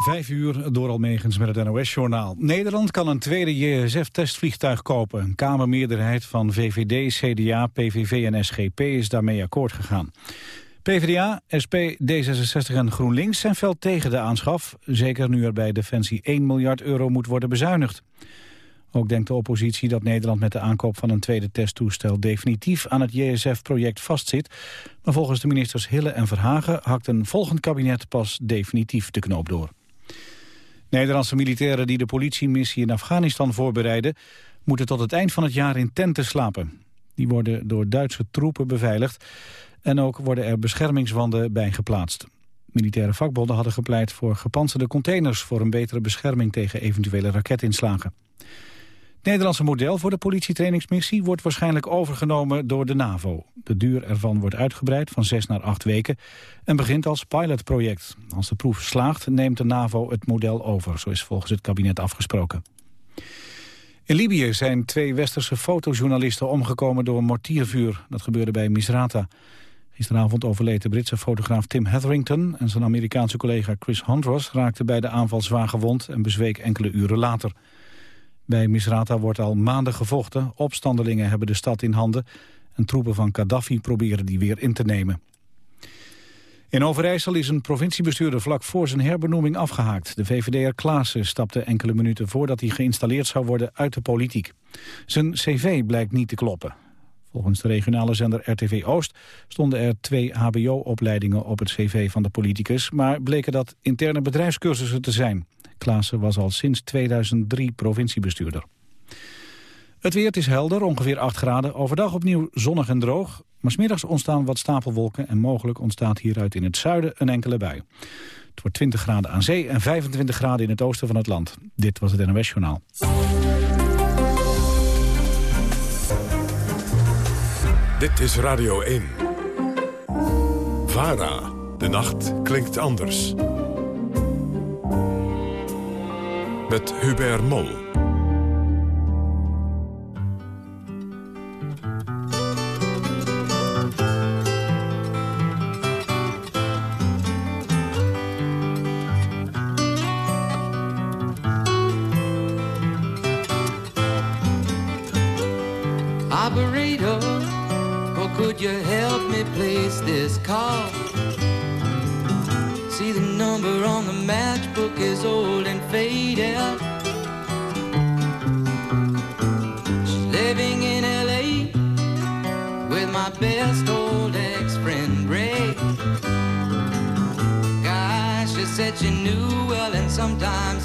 Vijf uur door Almegens met het NOS-journaal. Nederland kan een tweede JSF-testvliegtuig kopen. Een kamermeerderheid van VVD, CDA, PVV en SGP is daarmee akkoord gegaan. PvdA, SP, D66 en GroenLinks zijn fel tegen de aanschaf. Zeker nu er bij Defensie 1 miljard euro moet worden bezuinigd. Ook denkt de oppositie dat Nederland met de aankoop van een tweede testtoestel definitief aan het JSF-project vastzit. Maar volgens de ministers Hille en Verhagen hakt een volgend kabinet pas definitief de knoop door. Nederlandse militairen die de politiemissie in Afghanistan voorbereiden... moeten tot het eind van het jaar in tenten slapen. Die worden door Duitse troepen beveiligd... en ook worden er beschermingswanden bij geplaatst. Militaire vakbonden hadden gepleit voor gepantserde containers... voor een betere bescherming tegen eventuele raketinslagen. Het Nederlandse model voor de politietrainingsmissie wordt waarschijnlijk overgenomen door de NAVO. De duur ervan wordt uitgebreid van zes naar acht weken en begint als pilotproject. Als de proef slaagt neemt de NAVO het model over, zo is volgens het kabinet afgesproken. In Libië zijn twee westerse fotojournalisten omgekomen door een mortiervuur. Dat gebeurde bij Misrata. Gisteravond overleed de Britse fotograaf Tim Hetherington... en zijn Amerikaanse collega Chris Hondros raakten bij de aanval zwaar gewond... en bezweek enkele uren later. Bij Misrata wordt al maanden gevochten. Opstandelingen hebben de stad in handen. En troepen van Gaddafi proberen die weer in te nemen. In Overijssel is een provinciebestuurder vlak voor zijn herbenoeming afgehaakt. De VVD'er Klaassen stapte enkele minuten voordat hij geïnstalleerd zou worden uit de politiek. Zijn cv blijkt niet te kloppen. Volgens de regionale zender RTV Oost stonden er twee hbo-opleidingen op het cv van de politicus, maar bleken dat interne bedrijfscursussen te zijn. Klaassen was al sinds 2003 provinciebestuurder. Het weer is helder, ongeveer 8 graden. Overdag opnieuw zonnig en droog. Maar smiddags ontstaan wat stapelwolken... en mogelijk ontstaat hieruit in het zuiden een enkele bui. Het wordt 20 graden aan zee en 25 graden in het oosten van het land. Dit was het NOS Journaal. Dit is Radio 1. VARA. De nacht klinkt anders. Met Hubert Mol.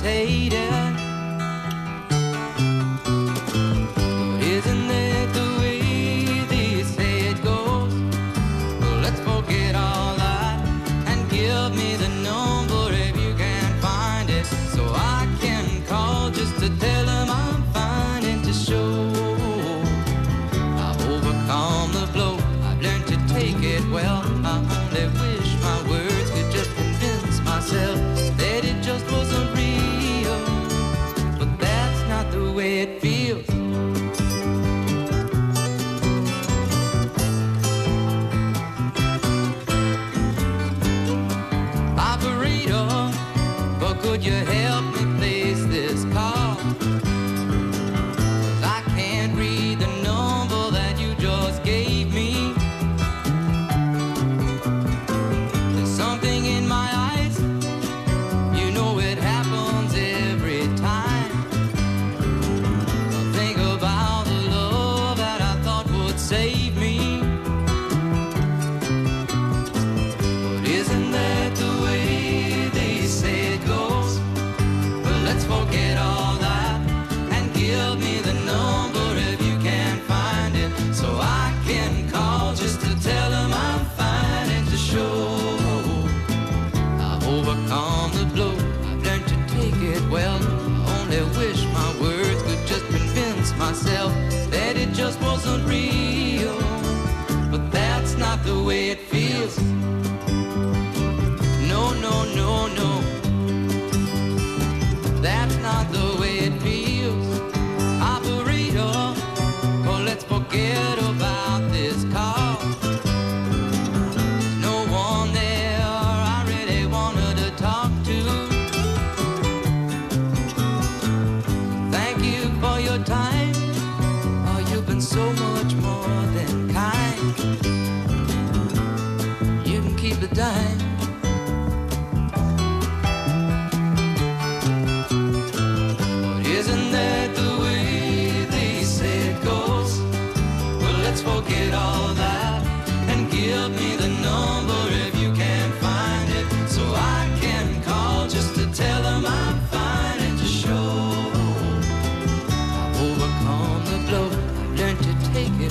Sometimes your head.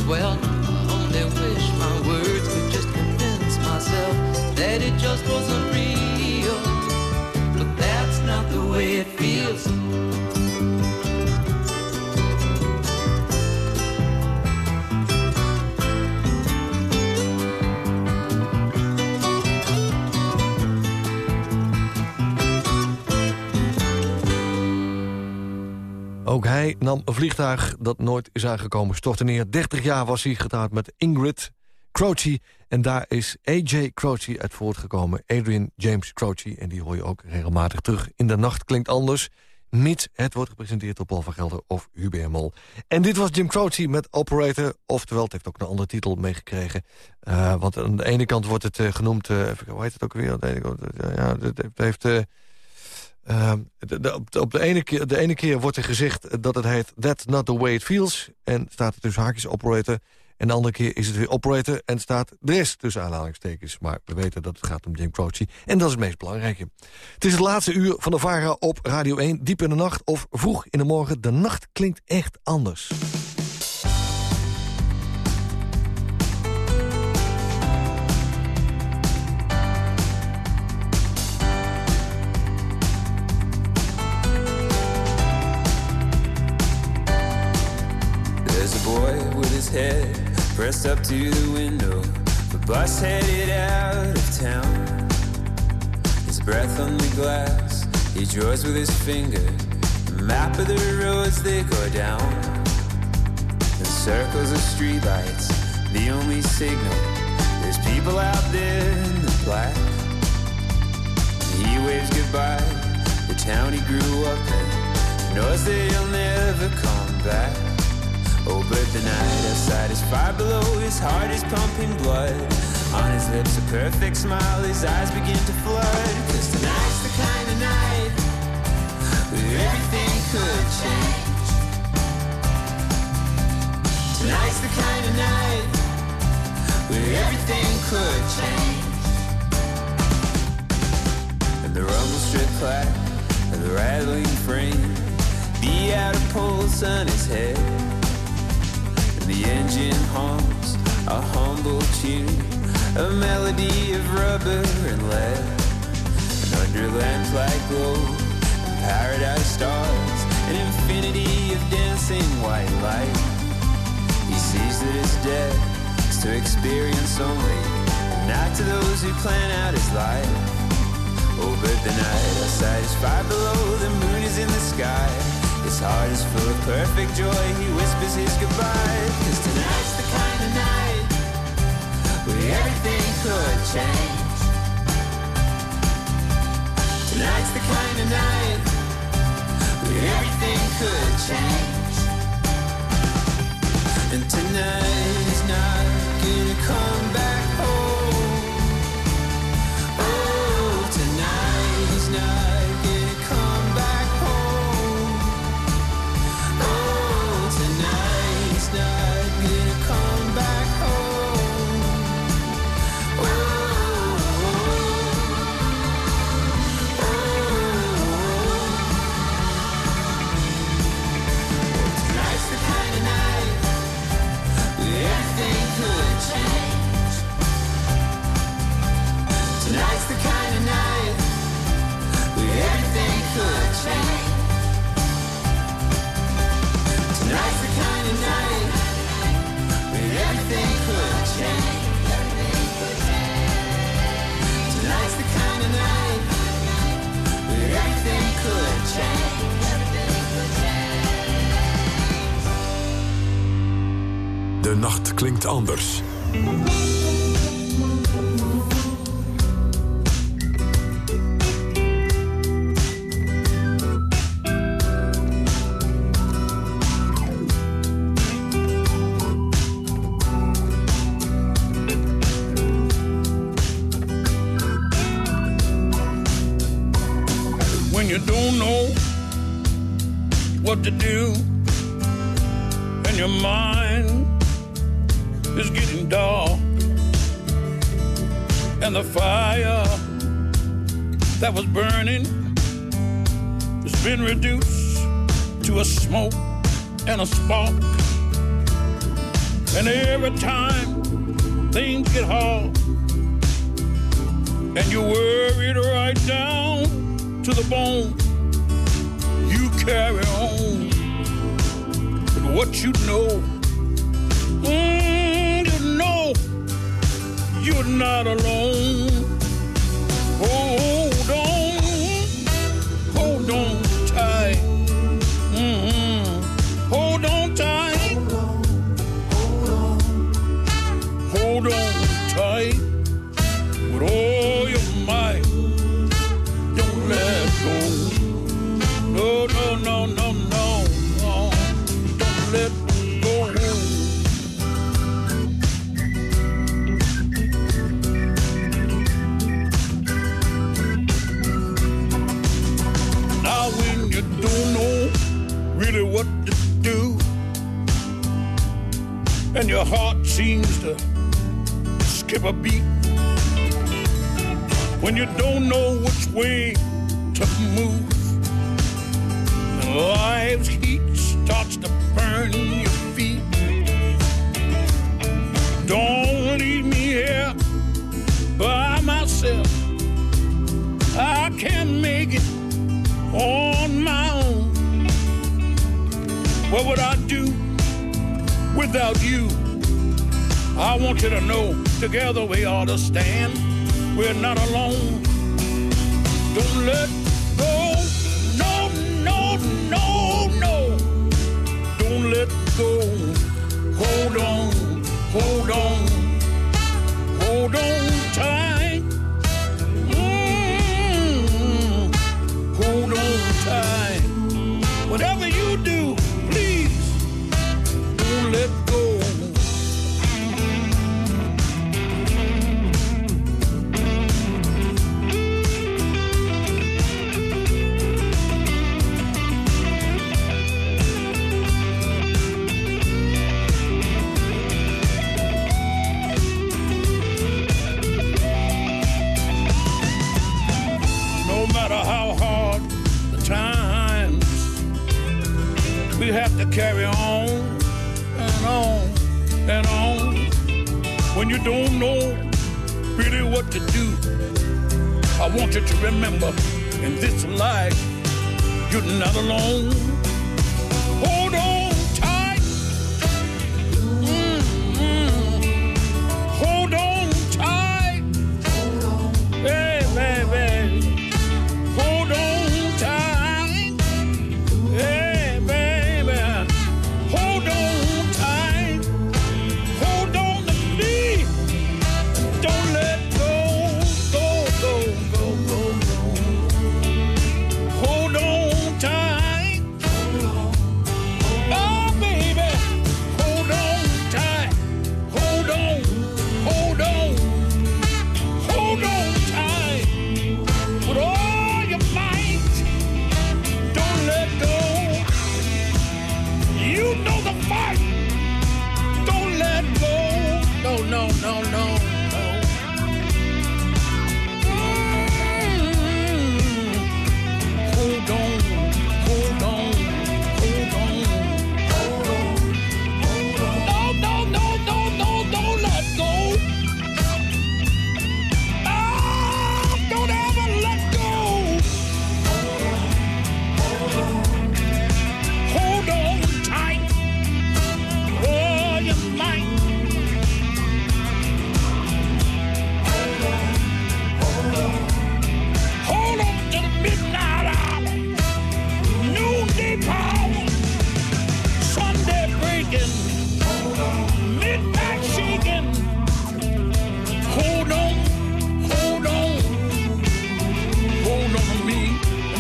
dwelt nam een vliegtuig dat nooit is aangekomen, stortte neer. 30 jaar was hij getrouwd met Ingrid Croce. En daar is A.J. Croce uit voortgekomen. Adrian James Croce. En die hoor je ook regelmatig terug. In de nacht klinkt anders. Niet, het wordt gepresenteerd door Paul van Gelder of Hubert Mol. En dit was Jim Croce met Operator. Oftewel, het heeft ook een andere titel meegekregen. Uh, want aan de ene kant wordt het uh, genoemd... Uh, hoe heet het ook weer? De ene kant, ja, het heeft... De, de, op, de, op de, ene keer, de ene keer wordt er gezegd dat het heet That's Not The Way It Feels. En staat er dus haakjes Operator. En de andere keer is het weer operator en staat de rest tussen aanhalingstekens. Maar we weten dat het gaat om Jim Croce. En dat is het meest belangrijke. Het is het laatste uur van de VARA op Radio 1. Diep in de nacht of vroeg in de morgen. De nacht klinkt echt anders. Pressed up to the window. The bus headed out of town. His breath on the glass, he draws with his finger the map of the roads they go down. The circles of streetlights, the only signal. There's people out there in the black. He waves goodbye, the town he grew up in. Knows that he'll never come back. Oh, but the night outside is far below, his heart is pumping blood. On his lips, a perfect smile, his eyes begin to flood. Cause tonight's the kind of night where everything could change. Tonight's the kind of night where everything could change. And the rumble strip clack and the rattling frame, the outer pulse on his head. The engine hums a humble tune, a melody of rubber and lead. And under lamplight glow, and paradise stars, an infinity of dancing white light. He sees that his death is to experience only, and not to those who plan out his life. Oh, Over the night outside is far below, the moon is in the sky. His heart is full of perfect joy. He whispers his goodbye. Cause tonight's the kind of night where everything could change. Tonight's the kind of night where everything could change. And tonight is not gonna come klinkt anders. When you don't know really what to do, I want you to remember in this life, you're not alone. Hold on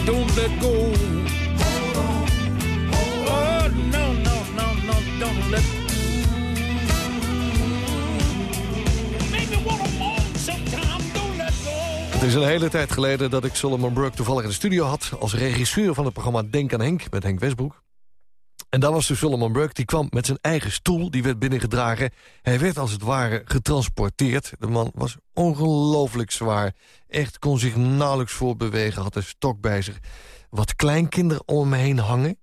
don't let go. Oh, no, no, no, no, don't let go. Het is een hele tijd geleden dat ik Solomon Burke toevallig in de studio had... als regisseur van het programma Denk aan Henk met Henk Westbroek. En daar was dus Solomon Burke, die kwam met zijn eigen stoel, die werd binnengedragen. Hij werd als het ware getransporteerd. De man was ongelooflijk zwaar. Echt kon zich nauwelijks voortbewegen, had een stok bij zich. Wat kleinkinderen om hem heen hangen...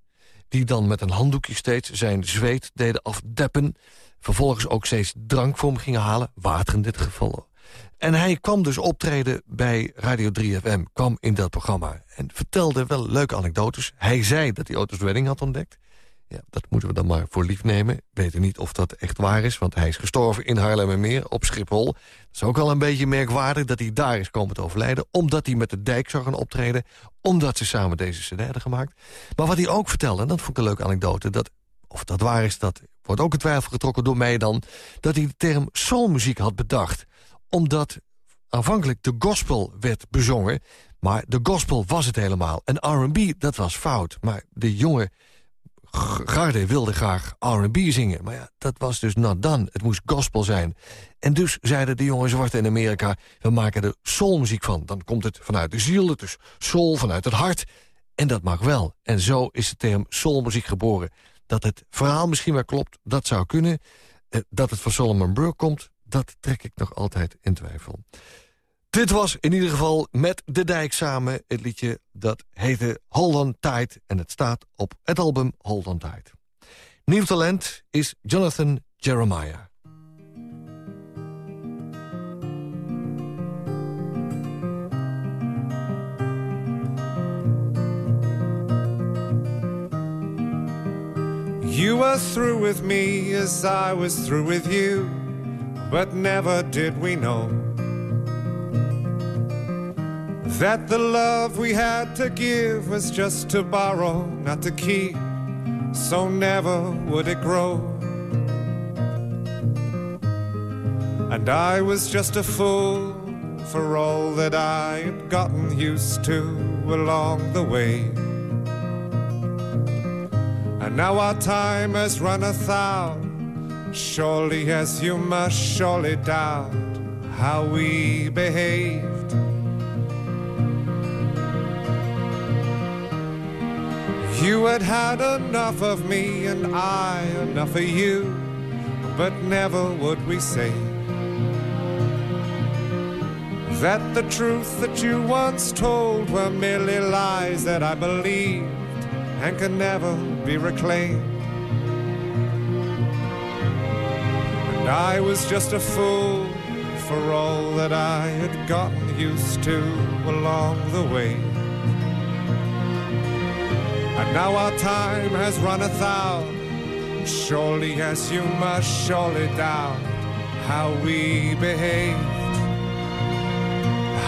die dan met een handdoekje steeds zijn zweet deden afdeppen. Vervolgens ook steeds drank voor hem gingen halen, water in dit geval. En hij kwam dus optreden bij Radio 3FM, kwam in dat programma... en vertelde wel leuke anekdotes. Hij zei dat hij Otis Redding had ontdekt. Ja, dat moeten we dan maar voor lief nemen. Weten niet of dat echt waar is, want hij is gestorven in Haarlemmermeer op Schiphol. Dat is ook al een beetje merkwaardig dat hij daar is komen te overlijden... omdat hij met de dijk zou gaan optreden, omdat ze samen deze cd hadden gemaakt. Maar wat hij ook vertelde, en dat vond ik een leuke anekdote... dat of dat waar is, dat wordt ook in twijfel getrokken door mij dan... dat hij de term soulmuziek had bedacht. Omdat aanvankelijk de gospel werd bezongen... maar de gospel was het helemaal. En R&B, dat was fout. Maar de jonge G- Garde wilde graag R&B zingen. Maar ja, dat was dus not done. Het moest gospel zijn. En dus zeiden de jonge zwarten in Amerika... we maken er soulmuziek van. Dan komt het vanuit de ziel, het is soul vanuit het hart. En dat mag wel. En zo is de term soulmuziek geboren. Dat het verhaal misschien wel klopt, dat zou kunnen. Eh, dat het van Solomon Burke komt, dat trek ik nog altijd in twijfel. Dit was in ieder geval met De Dijk samen het liedje dat heette Hold On Tight. En het staat op het album Hold On Tight. Nieuw talent is Jonathan Jeremiah. You were through with me as I was through with you, but never did we know that the love we had to give was just to borrow, not to keep, so never would it grow. And I was just a fool for all that I had gotten used to along the way. And now our time has runneth out. Surely, as you must surely doubt how we behaved. You had had enough of me, and I enough of you, but never would we say that the truth that you once told were merely lies that I believed and can never be reclaimed. And I was just a fool for all that I had gotten used to along the way. Now our time has runneth out. Surely, as you must surely doubt how we behaved,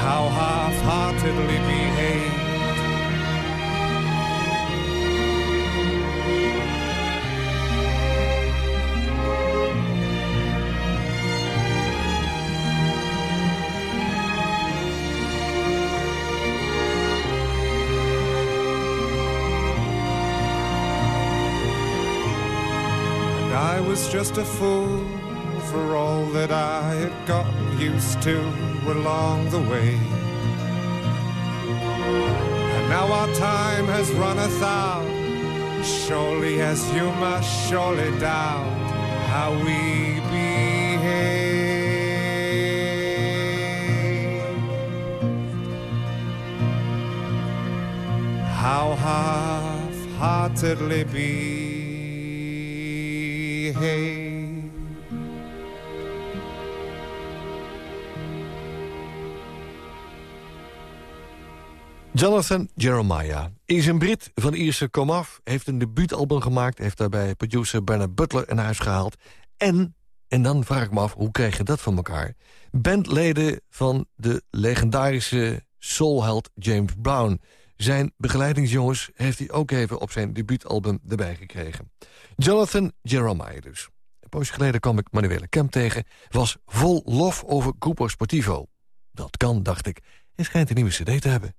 how half heartedly behaved. was just a fool for all that I had gotten used to along the way. And now our time has runneth out. Surely as you must surely doubt how we behave. How half-heartedly be Jonathan Jeremiah is een Brit van Ierse komaf. Heeft een debuutalbum gemaakt. Heeft daarbij producer Bernard Butler in huis gehaald. En, en dan vraag ik me af, hoe krijg je dat van elkaar? Bandleden van de legendarische soulheld James Brown. Zijn begeleidingsjongens heeft hij ook even op zijn debuutalbum erbij gekregen. Jonathan Jeremiah dus. Een poosje geleden kwam ik Manuele Kemp tegen. Was vol lof over Grupo Sportivo. Dat kan, dacht ik. En schijnt een nieuwe cd te hebben.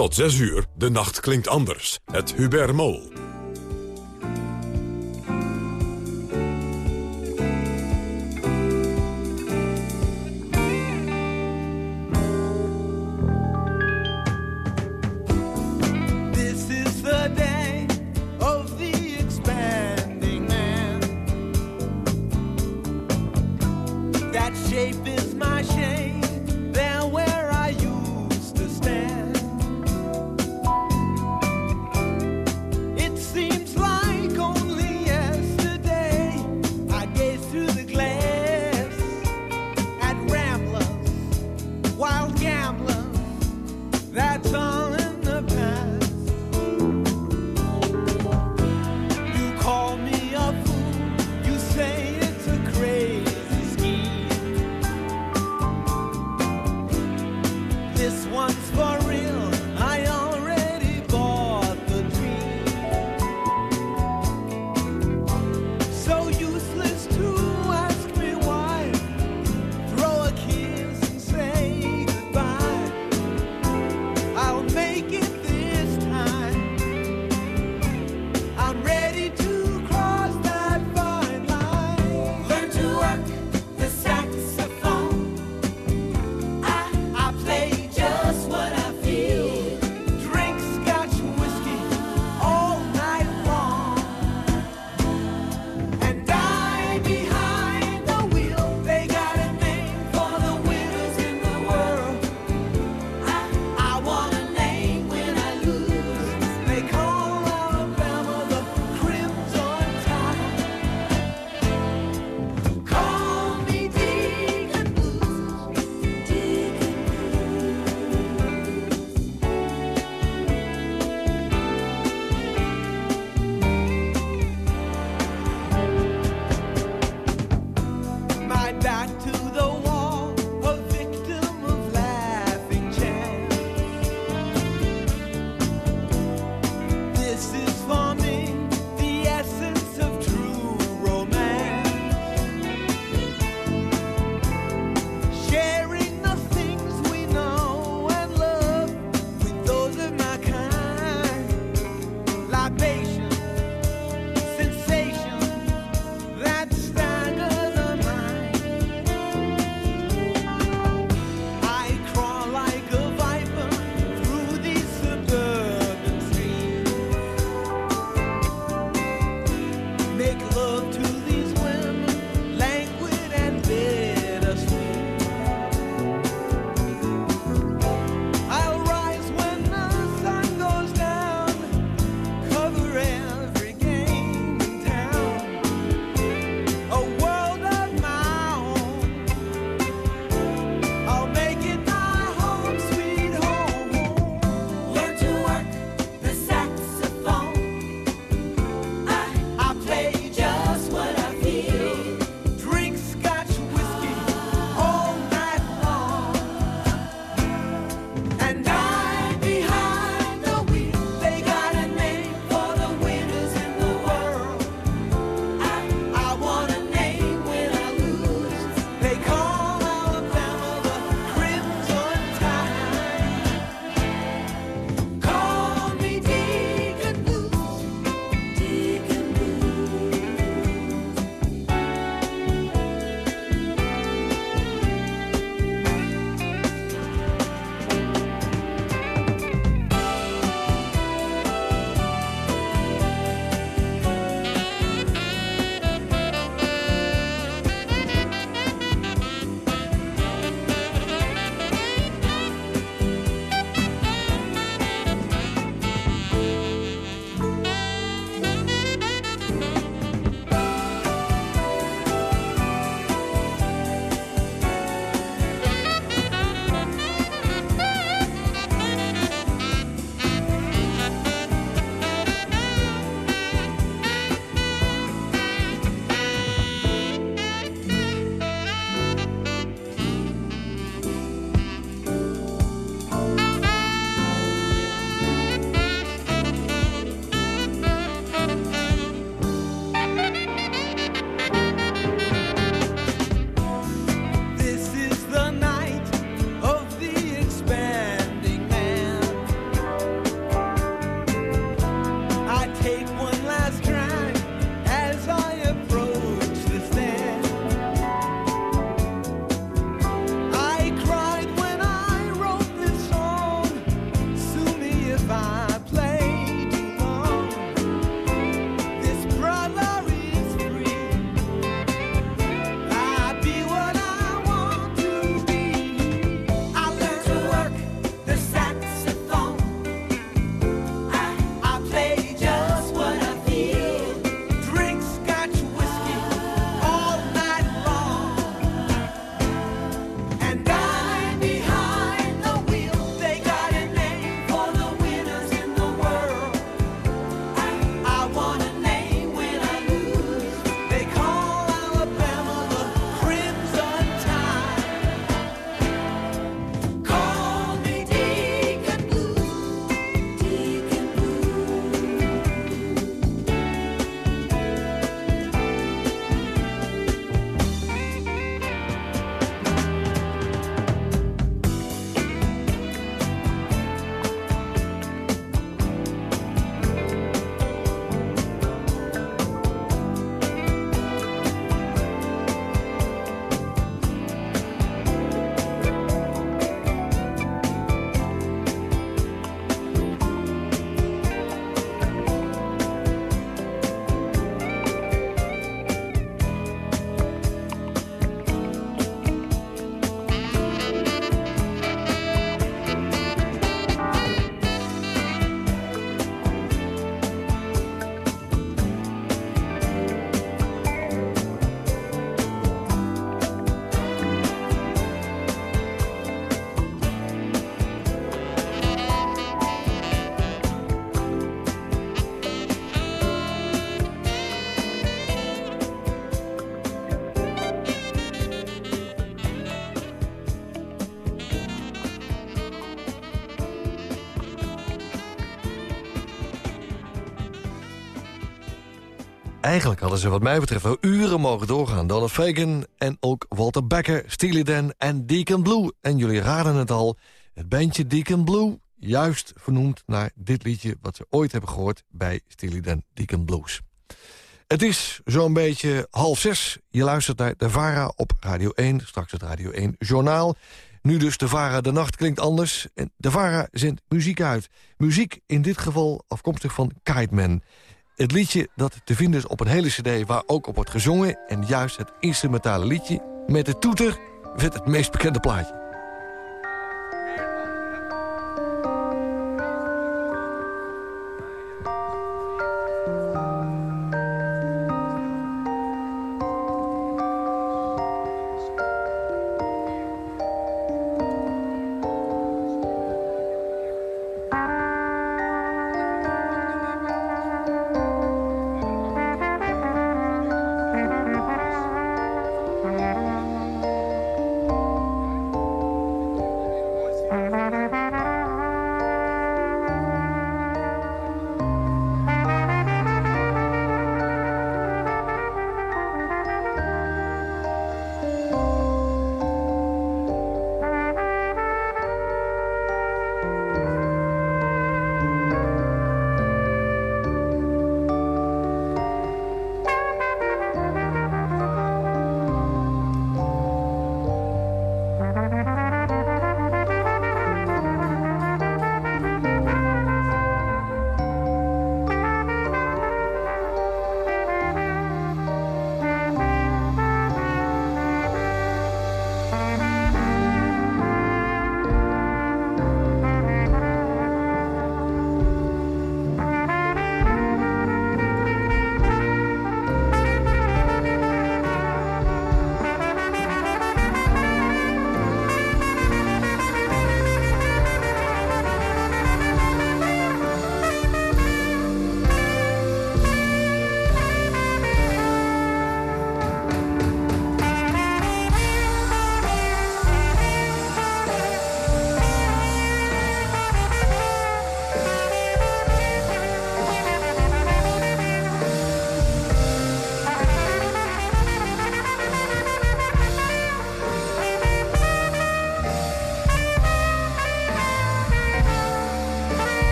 Tot 6 uur, de nacht klinkt anders. Het Hubert Mol. Eigenlijk hadden ze wat mij betreft al uren mogen doorgaan. Donald Fagan en ook Walter Becker, Steely Dan en Deacon Blue. En jullie raden het al, het bandje Deacon Blue... juist vernoemd naar dit liedje wat ze ooit hebben gehoord... bij Steely Dan Deacon Blues. Het is zo'n beetje half zes. Je luistert naar De Vara op Radio 1, straks het Radio 1 Journaal. Nu dus De Vara, de nacht klinkt anders. En De Vara zendt muziek uit. Muziek in dit geval afkomstig van Kite Man. Het liedje dat te vinden is op een hele cd waar ook op wordt gezongen... en juist het instrumentale liedje met de toeter werd het meest bekende plaatje.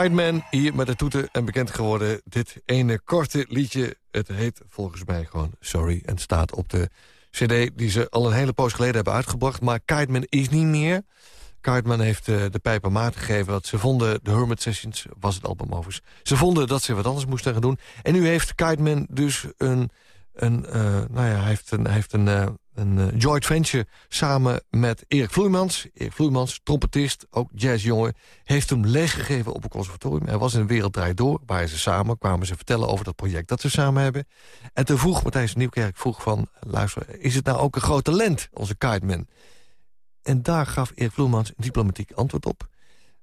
Kite Man hier met de toeten en bekend geworden. Dit ene korte liedje, het heet volgens mij gewoon Sorry... en staat op de cd die ze al een hele poos geleden hebben uitgebracht. Maar Kite Man is niet meer. Kite Man heeft uh, de pijpen maat gegeven. Want ze vonden, de Hermit Sessions was het album overigens... ze vonden dat ze wat anders moesten gaan doen. En nu heeft Kite Man dus een... een uh, nou ja, hij heeft een, heeft een, uh, een uh, joint venture samen met Erik Vloeimans. Erik Vloeimans, trompetist, ook jazzjongen... heeft hem lesgegeven op een conservatorium. Hij was in de wereld draait door, waar ze samen kwamen ze vertellen over dat project dat ze samen hebben. En toen vroeg Matthijs Nieuwkerk vroeg van... luister, is het nou ook een groot talent, onze kiteman? En daar gaf Erik Vloeimans een diplomatiek antwoord op.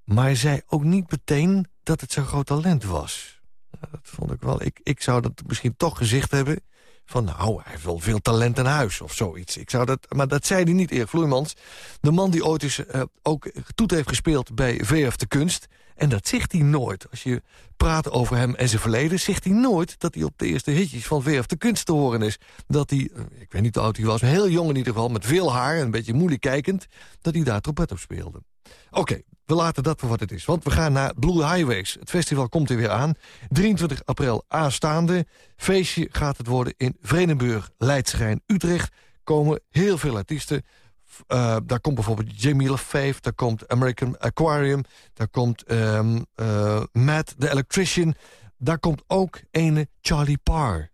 Maar hij zei ook niet meteen dat het zo'n groot talent was. Dat vond ik wel. Ik, ik zou dat misschien toch gezegd hebben van nou, hij heeft wel veel talent in huis of zoiets. Ik zou dat, maar dat zei hij niet, Erik Vloeimans. De man die ooit eens uh, ook toet heeft gespeeld bij VF de Kunst. En dat zegt hij nooit. Als je praat over hem en zijn verleden... zegt hij nooit dat hij op de eerste hitjes van VF de Kunst te horen is. Dat hij, ik weet niet hoe oud hij was, maar heel jong in ieder geval... met veel haar en een beetje moeilijk kijkend... dat hij daar trompet op speelde. Oké, we laten dat voor wat het is. Want we gaan naar Blue Highways. Het festival komt er weer aan. 23 april aanstaande. Feestje gaat het worden in Vredenburg, Leidschijn, Utrecht. Komen heel veel artiesten. Uh, daar komt bijvoorbeeld Jamie LaFave, daar komt American Aquarium... daar komt um, uh, Matt the Electrician... daar komt ook ene Charlie Parr.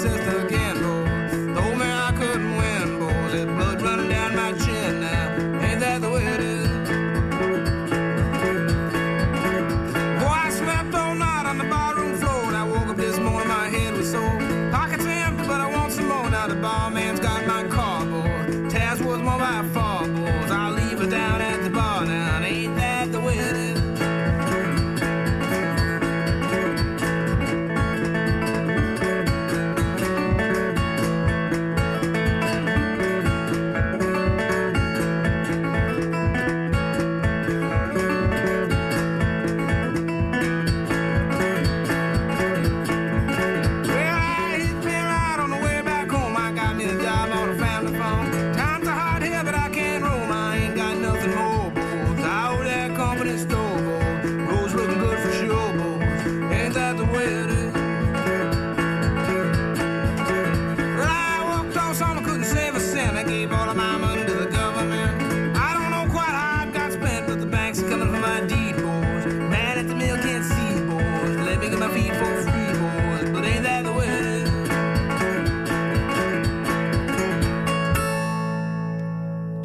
says ik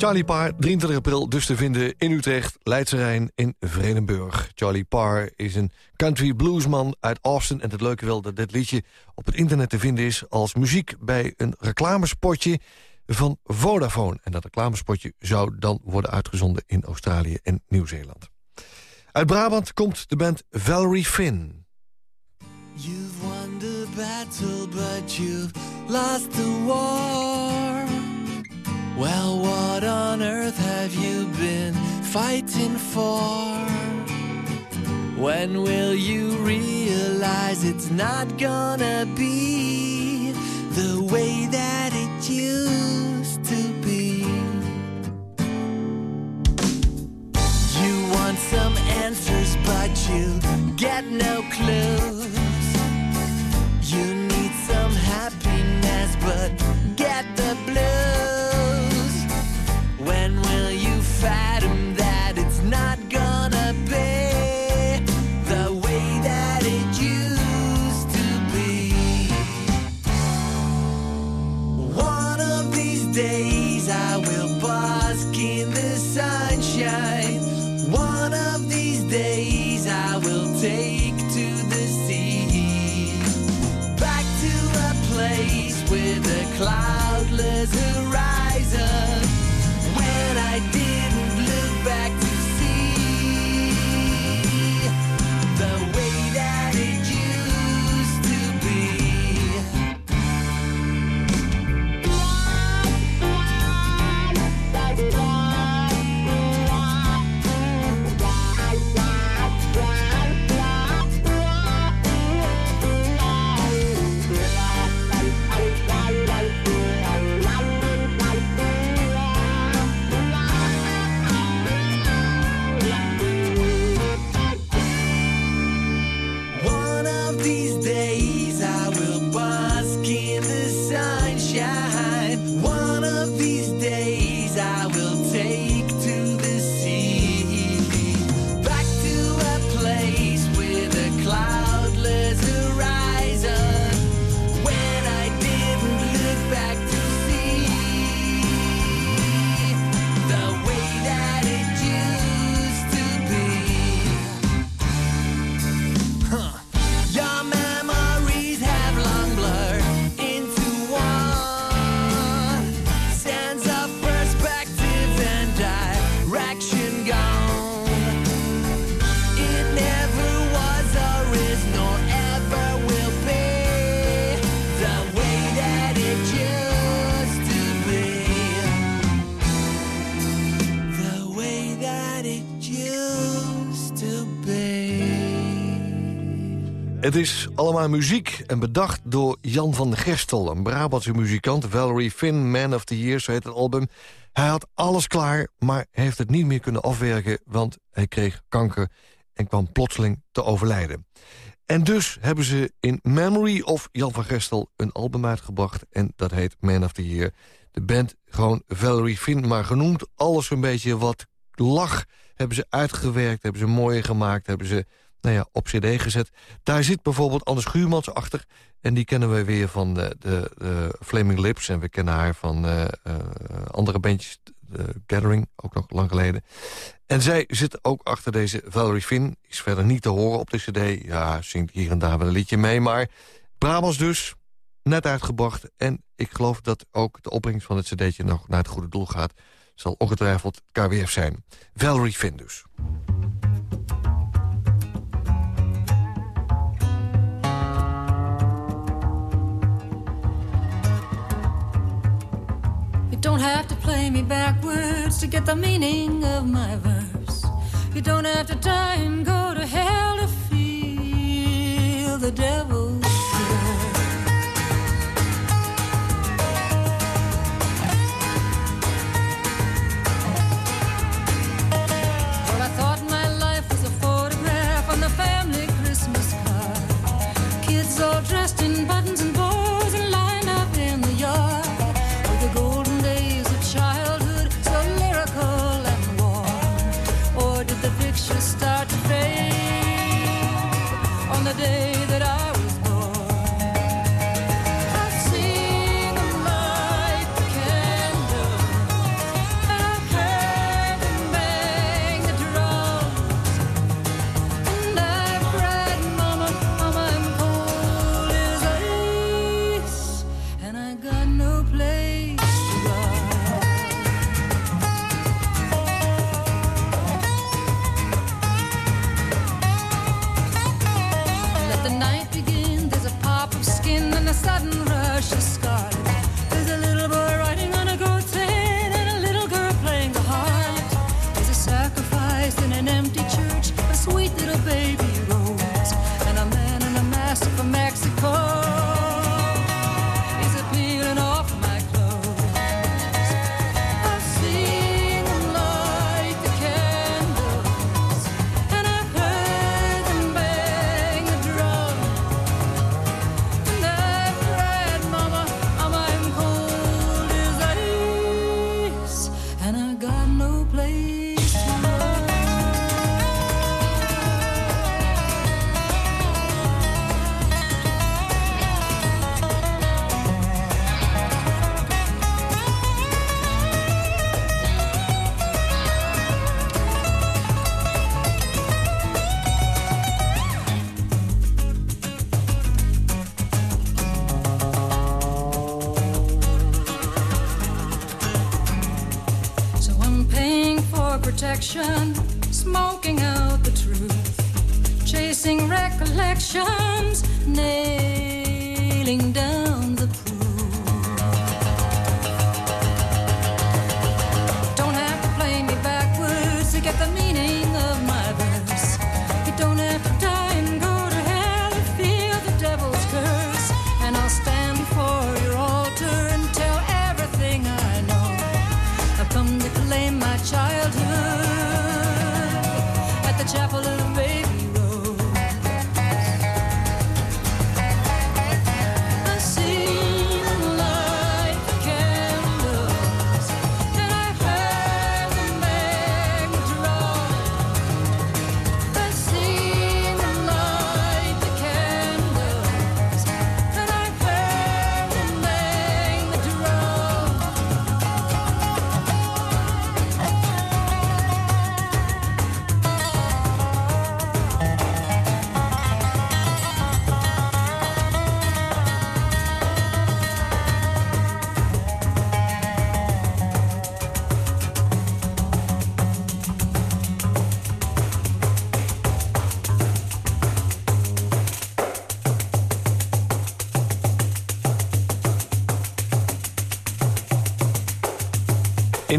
Charlie Parr, 23 april dus te vinden in Utrecht, Leidse Rijn in Vredenburg. Charlie Parr is een country bluesman uit Austin. En het leuke wel dat dit liedje op het internet te vinden is... als muziek bij een reclamespotje van Vodafone. En dat reclamespotje zou dan worden uitgezonden in Australië en Nieuw-Zeeland. Uit Brabant komt de band Valerie Finn. You've won the battle, but you've lost the war. Well, what on earth have you been fighting for? When will you realize it's not gonna be the way that it used to be? You want some answers, but you get no clues. Het is allemaal muziek en bedacht door Jan van Gerstel... een Brabantse muzikant, Valerie Finn, Man of the Year, zo heet het album. Hij had alles klaar, maar heeft het niet meer kunnen afwerken... want hij kreeg kanker en kwam plotseling te overlijden. En dus hebben ze in Memory of Jan van Gerstel een album uitgebracht... en dat heet Man of the Year. De band gewoon Valerie Finn, maar genoemd. Alles een beetje wat lag hebben ze uitgewerkt, hebben ze mooier gemaakt... hebben ze nou ja, op cd gezet. Daar zit bijvoorbeeld Anders Schuurmans achter. En die kennen we weer van de, de, Flaming Lips. En we kennen haar van eh, eh, andere bandjes. De Gathering, ook nog lang geleden. En zij zit ook achter deze Valerie Finn. Is verder niet te horen op de cd. Ja, zingt hier en daar wel een liedje mee. Maar Brabants dus, net uitgebracht. En ik geloof dat ook de opbrengst van het cd'tje nog naar het goede doel gaat. Zal ongetwijfeld KWF zijn. Valerie Finn dus. Don't have to play me backwards to get the meaning of my verse. You don't have to die and go to hell to feel the devil's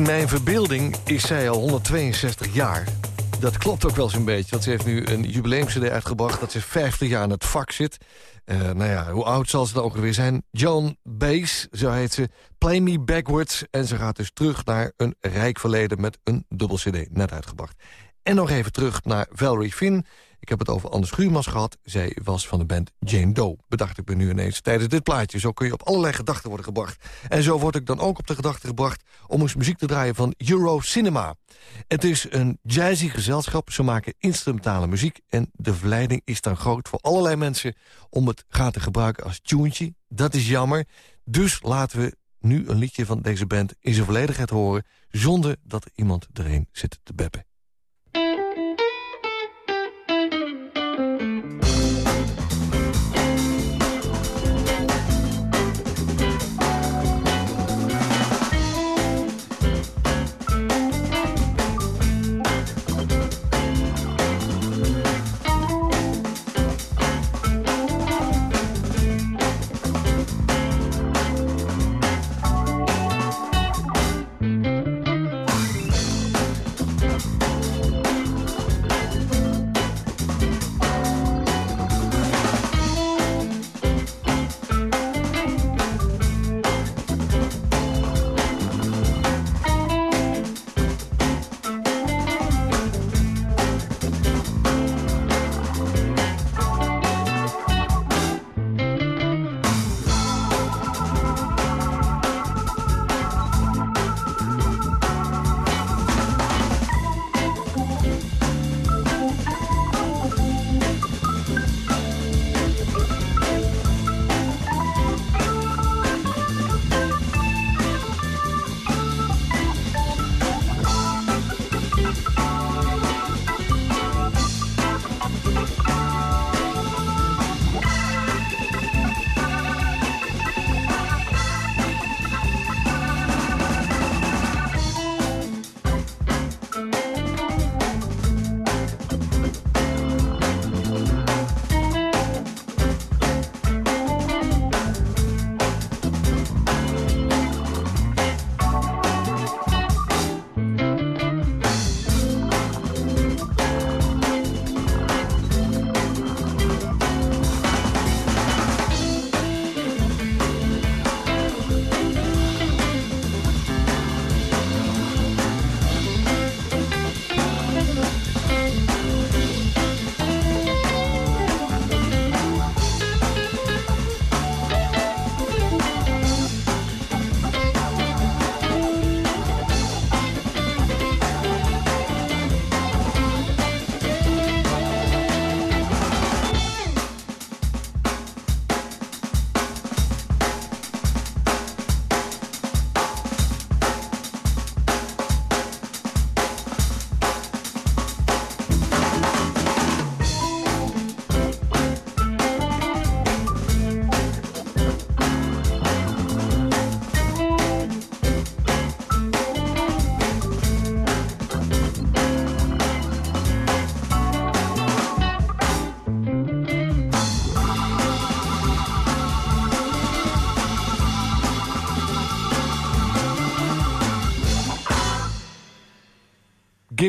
mijn verbeelding is zij al 162 jaar. Dat klopt ook wel zo'n beetje, want ze heeft nu een jubileumcd uitgebracht... dat ze 50 jaar in het vak zit. Eh, nou ja, hoe oud zal ze dan ook weer zijn? Joan Baez, zo heet ze. Play Me Backwards. En ze gaat dus terug naar een rijk verleden... met een dubbel cd, net uitgebracht. En nog even terug naar Valerie Finn. Ik heb het over Anders Schuurmans gehad. Zij was van de band Jane Doe. Bedacht ik me nu ineens tijdens dit plaatje. Zo kun je op allerlei gedachten worden gebracht. En zo word ik dan ook op de gedachte gebracht... om eens muziek te draaien van Euro Cinema. Het is een jazzy gezelschap. Ze maken instrumentale muziek. En de verleiding is dan groot voor allerlei mensen... om het gaan te gebruiken als tuentje. Dat is jammer. Dus laten we nu een liedje van deze band in zijn volledigheid horen... zonder dat iemand erheen zit te beppen.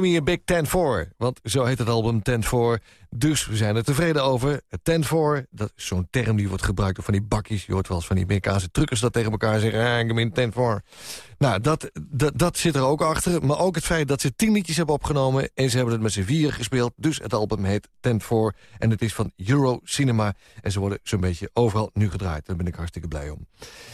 Gimme a Big 10-4. Want zo heet het album 10-4. Dus we zijn er tevreden over. 10-4, dat is zo'n term die wordt gebruikt door van die bakjes. Je hoort wel eens van die Amerikaanse truckers dat tegen elkaar zeggen. Ah, gimme a 10-4. Nou, dat, dat, zit er ook achter. Maar ook het feit dat ze tien liedjes hebben opgenomen... en ze hebben het met z'n vier gespeeld. Dus het album heet 10-4. En het is van Euro Cinema. En ze worden zo'n beetje overal nu gedraaid. Daar ben ik hartstikke blij om.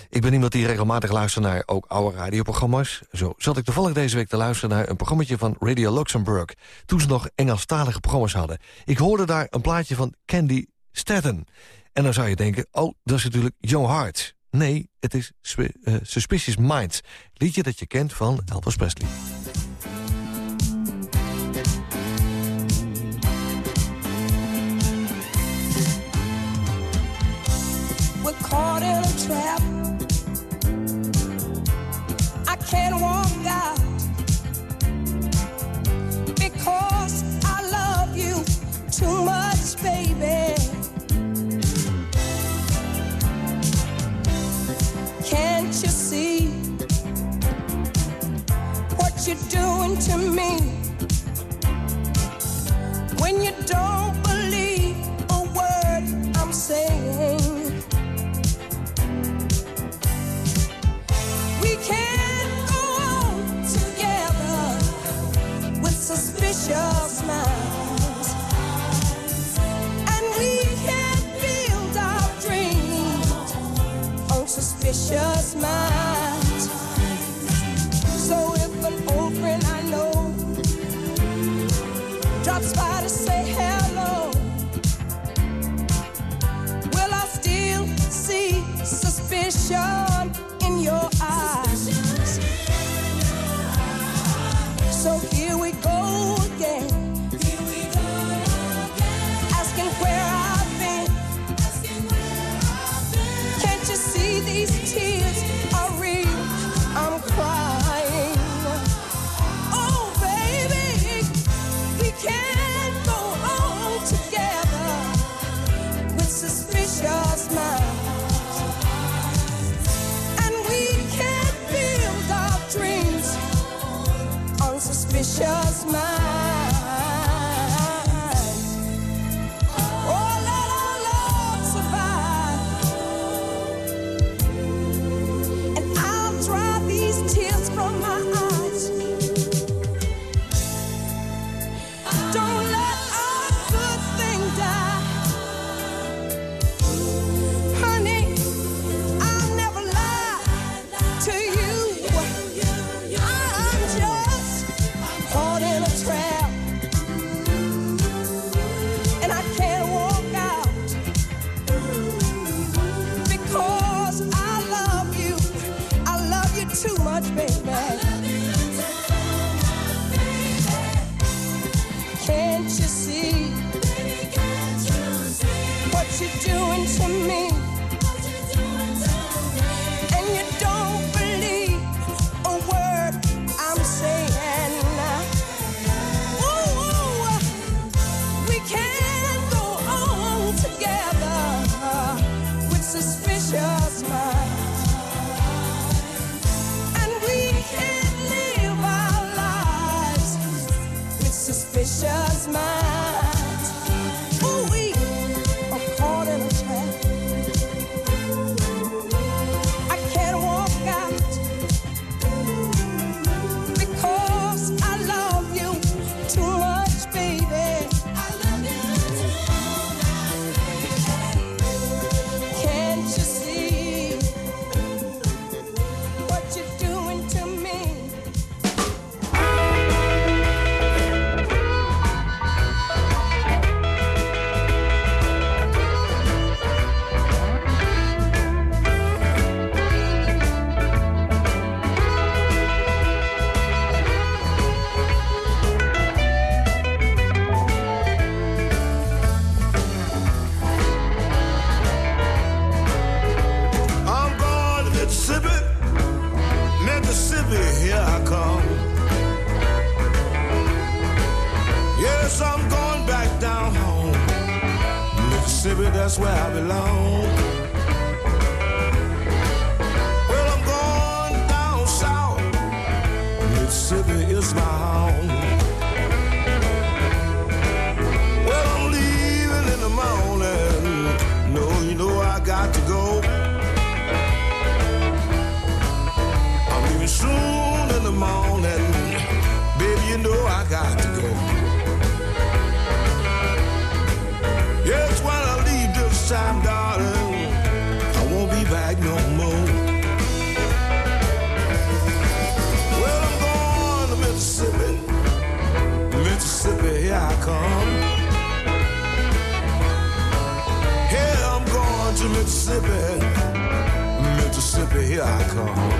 Ik ben iemand die regelmatig luistert naar ook oude radioprogramma's. Zo zat ik toevallig deze week te luisteren naar een programmaatje van Radio Luxemburg. Toen ze nog Engelstalige programma's hadden. Ik hoorde daar een plaatje van Candy Staten. En dan zou je denken, oh, dat is natuurlijk Joe Hart. Nee, het is eh, Suspicious Minds. Liedje dat je kent van Elvis Presley. Caught in a trap. I can't walk out you're doing to me when you don't believe a word I'm saying? We can't go on together with suspicious minds. And we can't build our dreams on suspicious minds. Friend I know. Drops by to say hello, will I still see suspicion in your suspicious Mississippi,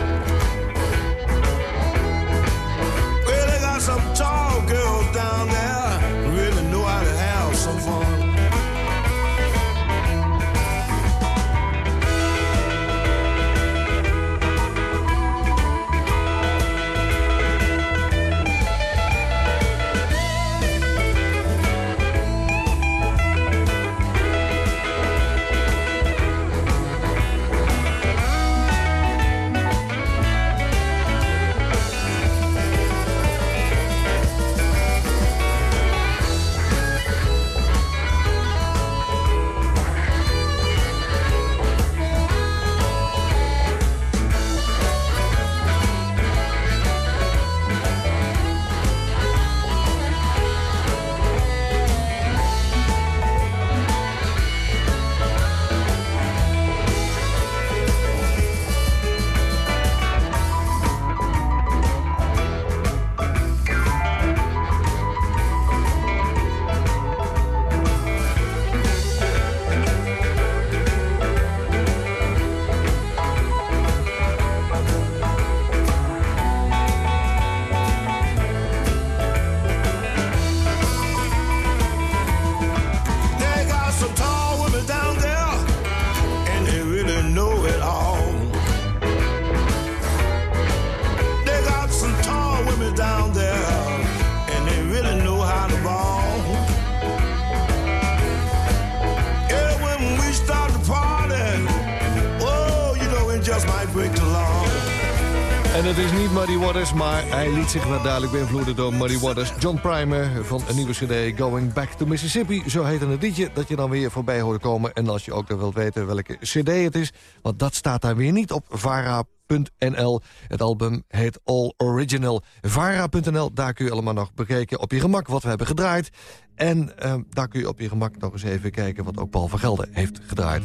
Maar hij liet zich wel duidelijk beïnvloeden door Muddy Waters. John Primer van een nieuwe cd Going Back to Mississippi. Zo heet het liedje dat je dan weer voorbij hoort komen. En als je ook wilt weten welke cd het is, want dat staat daar weer niet op vara.nl. Het album heet All Original. Vara.nl, daar kun je allemaal nog bekijken op je gemak wat we hebben gedraaid. En eh, daar kun je op je gemak nog eens even kijken wat ook Paul van Gelder heeft gedraaid.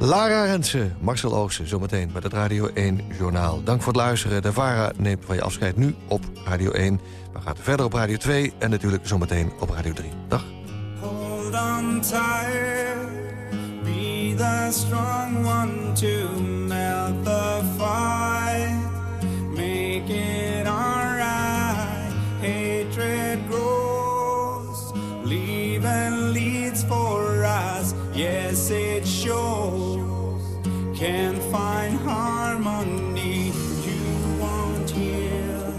Lara Rensen, Marcel Oosten, zometeen met het Radio 1 Journaal. Dank voor het luisteren. De VARA neemt van je afscheid nu op Radio 1. We gaan verder op Radio 2 en natuurlijk zometeen op Radio 3. Dag. Hold on be the strong one to melt the fight. Make it Yes, it shows. Can find harmony you want here.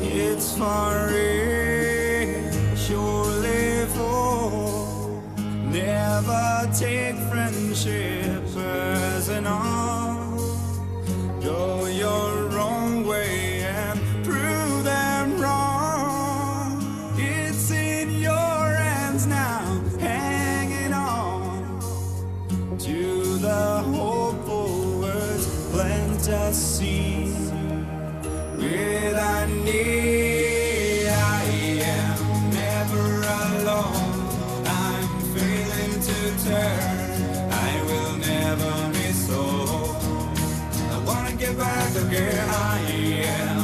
It's far surely for never take friendship as an all. Though you're A seed with need. I am never alone. I'm to turn. I will never so. I wanna get back again. I am